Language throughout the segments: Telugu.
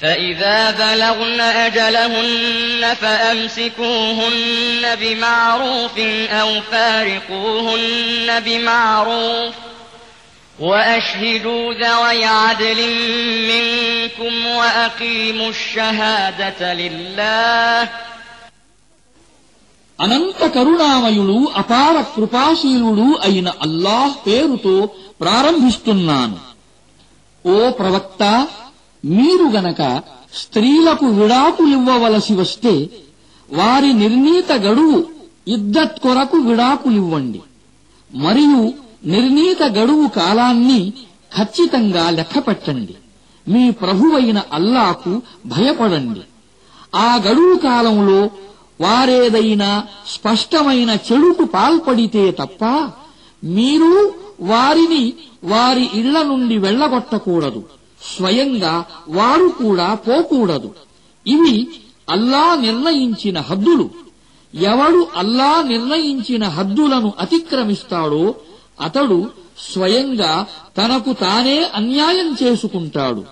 فإذا بلغن أجلهن فأمسكوهن بمعروف أو فارقوهن بمعروف وأشهدوا ذوي عدل منكم وأقيموا الشهادة لله అనంత కరుణామయుడు అపార కృపాశీలుడు అయిన అల్లాహ్ పేరుతో ప్రారంభిస్తున్నాను ఓ ప్రవక్త మీరు గనక స్త్రీలకు విడాకులివ్వవలసి వస్తే వారి నిర్ణీత గడువు ఇద్దత్ కొరకు విడాకులివ్వండి మరియు నిర్ణీత గడువు కాలాన్ని ఖచ్చితంగా లెక్కపెట్టండి మీ ప్రభువైన అల్లాకు భయపడండి. ఆ గడువు కాలంలో వారేదైనా స్పష్టమైన చెడుకు పాల్పడితే తప్ప మీరు వారిని వారి ఇళ్ళ నుండి వెళ్ళగొట్టకూడదు స్వయంగా వారు కూడా పోకూడదు. ఇవి అల్లా నిర్ణయించిన హద్దులు. ఎవడు అల్లా నిర్ణయించిన హద్దులను అతిక్రమిస్తాడో అతడు స్వయంగా తనకు తానే అన్యాయం చేసుకుంటాడు.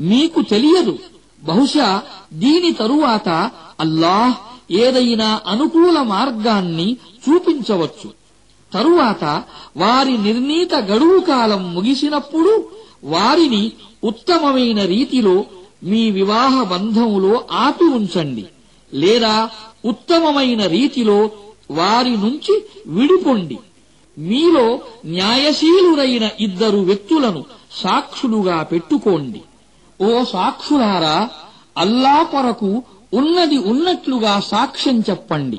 మీకు తెలియదు. బహుశా దీని తరువాత అల్లాహ్ ఏదైనా అనుకూల మార్గాన్ని చూపించవచ్చు. తరువాత వారి నిర్ణీత గడువు కాలం ముగిసినప్పుడు వారిని ఉత్తమమైన రీతిలో మీ వివాహ బంధములో ఆపి ఉంచండి. లేదా ఉత్తమమైన రీతిలో వారి నుంచి విడిపొండి. మీలో న్యాయశీలురైన ఇద్దరు వ్యక్తులను సాక్షులుగా పెట్టుకోండి. ఓ సాక్షులారా అల్లా కొరకు ఉన్నది ఉన్నట్లుగా సాక్ష్యం చెప్పండి.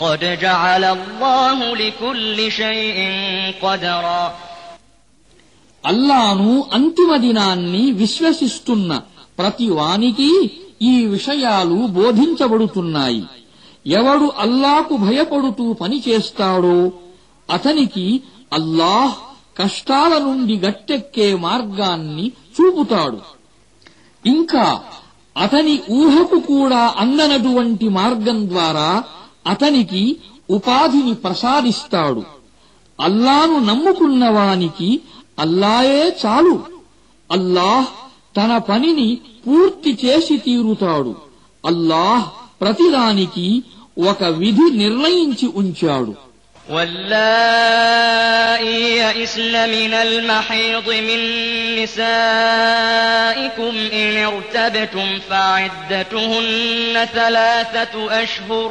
قد جعل الله لكل شيء قدرا అల్లాను అంతిమ దినాన్ని విశ్వసిస్తున్న ప్రతి వానికి ఈ విషయాలు బోధించబడుతున్నాయి ఎవడు అల్లాకు భయపడుతూ పనిచేస్తాడో అతనికి అల్లాహ్ కష్టాల నుండి గట్టెక్కే మార్గాన్ని చూపుతాడు ఇంకా అతని ఊహకు కూడా అందనటువంటి మార్గం ద్వారా అతనికి ఉపాధిని ప్రసాదిస్తాడు అల్లాను నమ్ముకున్న వానికి అల్లాయే చాలు అల్లాహ్ తన పనిని పూర్తి చేసి తీరుతాడు అల్లాహ్ ప్రతిదానికి ఒక విధి నిర్ణయించి ఉంచాడు واللائي يئسن من المحيض من نسائكم إن ارتبتم فعدتهن ثلاثة أشهر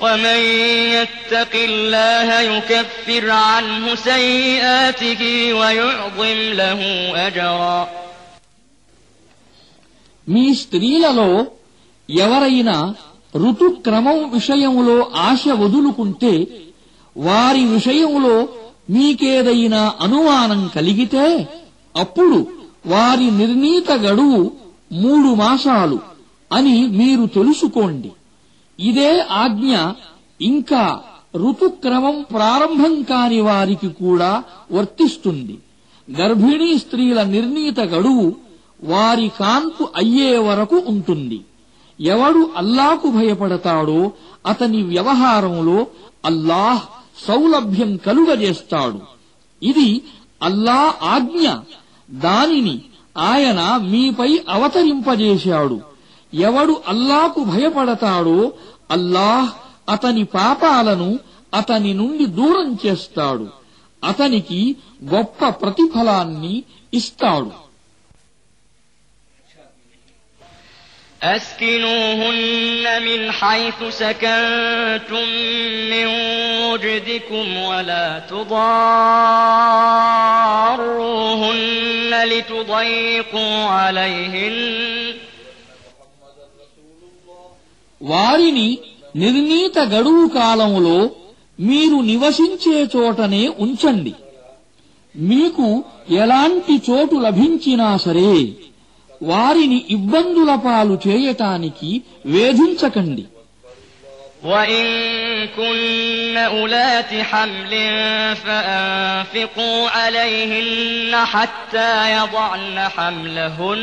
ومن يتق الله يكفر عنه سيئاته ويعظم له أجرا మీ స్త్రీలలో ఎవరైనా ఋతుక్రమం విషయంలో ఆశ వదులుకుంటే వారి విషయంలో మీకేదైనా అనుమానం కలిగితే అప్పుడు వారి నిర్ణీత గడువు మూడు మాసాలు అని మీరు తెలుసుకోండి ఇదే ఆజ్ఞ ఇంకా ఋతుక్రమం ప్రారంభం కాని వారికి కూడా వర్తిస్తుంది. గర్భిణీ స్త్రీల నిర్ణీత గడువు వారి కాన్పు అయ్యే వరకు ఉంటుంది. ఎవడు అల్లాకు భయపడతాడో అతని వ్యవహారంలో అల్లాహ్ సౌలభ్యం కలుగజేస్తాడు. ఇది అల్లా ఆజ్ఞ. దానిని ఆయన మీపై అవతరింపజేశాడు. ఎవడు అల్లాకు భయపడతాడో అల్లాహ్ అతని పాపాలను అతని నుండి దూరం చేస్తాడు అతనికి గొప్ప ప్రతిఫలాన్ని ఇస్తాడు أسكنوهن من حيث سكنتم من وجدكم ولا تضاروهن لتضيقوا عليهن వారిని నిర్ణీత గడువు కాలంలో మీరు నివసించే చోటనే ఉంచండి మీకు ఎలాంటి చోటు లభించినా సరే వారిని ఇబ్బందుల పాలు చేయటానికి వేధించకండి وإن كن أولات حمل فأنفقوا عليهن حتى يضعن حملهن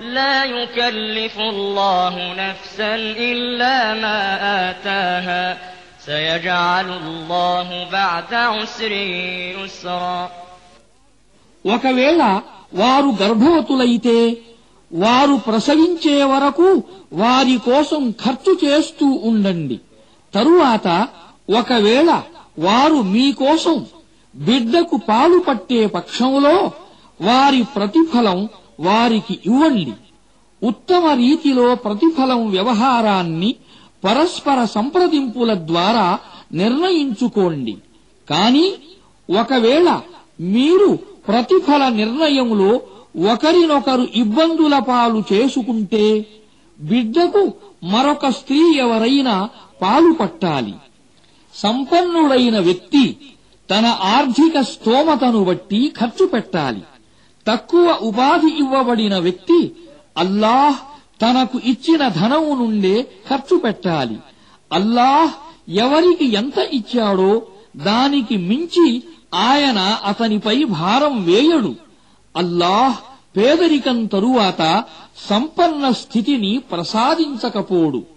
لا يكلف الله نفسا إلا ما آتاها سيجعل الله بعد عسر يسرا ఒకవేళ వారు గర్భవతులైతే వారు ప్రసవించే వరకు వారి కోసం ఖర్చు చేస్తూ ఉండండి తరువాత ఒకవేళ వారు మీకోసం బిడ్డకు పాలు పట్టే పక్షంలో వారి ప్రతిఫలం వారికి ఇవ్వండి. ఉత్తమ రీతిలో ప్రతిఫలం వ్యవహారాన్ని పరస్పర సంప్రదింపుల ద్వారా నిర్ణయించుకోండి. కాని ఒకవేళ మీరు ప్రతిఫల నిర్ణయంలో ఒకరినొకరు ఇబ్బందుల పాలు చేసుకుంటే బిడ్డకు మరొక స్త్రీ ఎవరైనా పాలు పట్టాలి. సంపన్నుడైన వ్యక్తి తన ఆర్థిక స్తోమతను బట్టి ఖర్చు పెట్టాలి. తక్కువ ఉపాధి ఇవ్వబడిన వ్యక్తి అల్లాహ్ తనకు ఇచ్చిన ధనము నుండే ఖర్చు పెట్టాలి. అల్లాహ్ ఎవరికి ఎంత ఇచ్చాడో దానికి మించి ఆయన అతనిపై భారం వేయడు. అల్లాహ్ పేదరికం తరువాత సంపన్న స్థితిని ప్రసాదించకపోడు.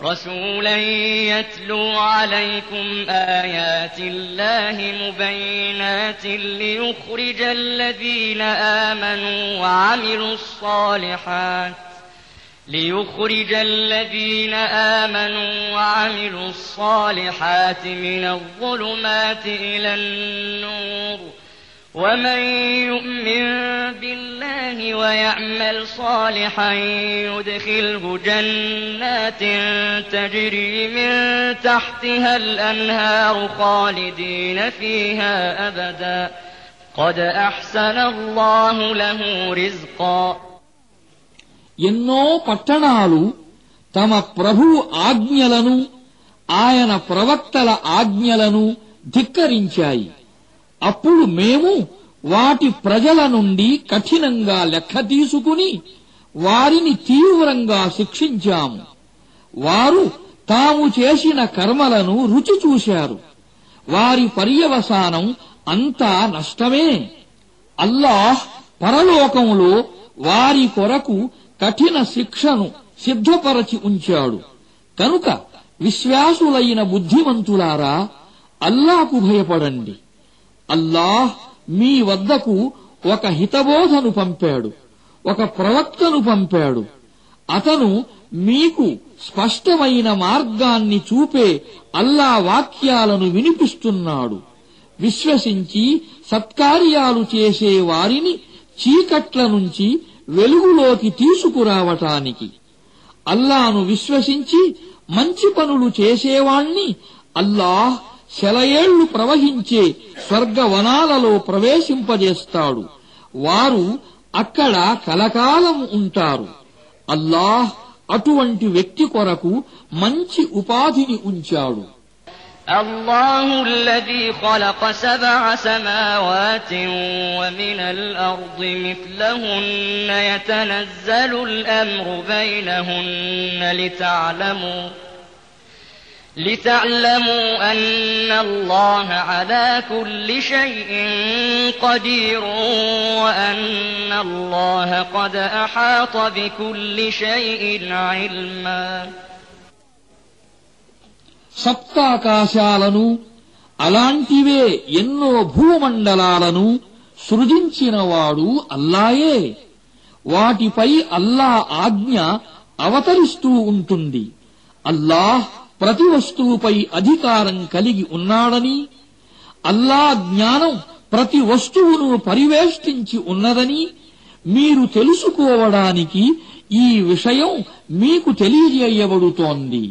رسولا يتلو عليكم آيات الله مبينات ليخرج الذين آمنوا وعملوا الصالحات ليخرج الذين آمنوا وعملوا الصالحات من الظلمات إلى النور. ومن يؤمن بالله ويعمل صالحا يدخله جنات تجري من تحتها الأنهار خالدين فيها أبدا قد أحسن الله له رزقا ఎన్నో పట్టణాలు తమ ప్రభు ఆజ్ఞలను ఆయన ప్రవక్తల ఆజ్ఞలను ధిక్కరించాయి అప్పుడు మేము వాటి ప్రజల నుండి కఠినంగా లెక్క తీసుకుని వారిని తీవ్రంగా శిక్షించాము. వారు తాము చేసిన కర్మలను రుచి చూశారు. వారి పర్యవసానం అంతా నష్టమే. అల్లాహ్ పరలోకంలో వారి కొరకు కఠిన శిక్షను సిద్ధపరచి ఉంచాడు. కనుక విశ్వాసులైన బుద్ధిమంతులారా అల్లాకు భయపడండి. అల్లాహ్ మీ వద్దకు ఒక హితబోధను పంపాడు ఒక ప్రవక్తను పంపాడు. అతను మీకు స్పష్టమైన మార్గాన్ని చూపే అల్లా వాక్యాలను వినిపిస్తున్నాడు. విశ్వసించి సత్కార్యాలు చేసే వారిని చీకట్ల నుంచి వెలుగులోకి తీసుకురావటానికి. అల్లాను విశ్వసించి మంచి పనులు చేసేవాణ్ణి అల్లాహ్ శలయేళ్లు ప్రవహించే స్వర్గవనాలలో ప్రవేశింపజేస్తాడు వారు అక్కడ కలకాలం ఉంటారు అల్లాహ్ అటువంటి వ్యక్తి కొరకు మంచి ఉపాధిని ఉంచాడు الله الذي خلق سبع سماوات ومن الأرض مثلهن يتنزل الأمر بينهن لتعلموا لتعلموا أن الله على كل شيء قدير وأن الله قد أحاط بكل شيء علما సప్తాకాశాలను అలాంటివే ఎన్నో భూమండలాలను సృజించినవాడు అల్లాయే వాటిపై అల్లా ఆజ్ఞ అవతరిస్తూ ఉంటుంది అల్లాహ్ ప్రతి వస్తువుపై అధికారం కలిగి ఉన్నాడని అల్లా జ్ఞానం ప్రతి వస్తువును పరివేష్టించి ఉన్నదని మీరు తెలుసుకోవడానికి ఈ విషయం మీకు తెలియజేయబడుతోంది.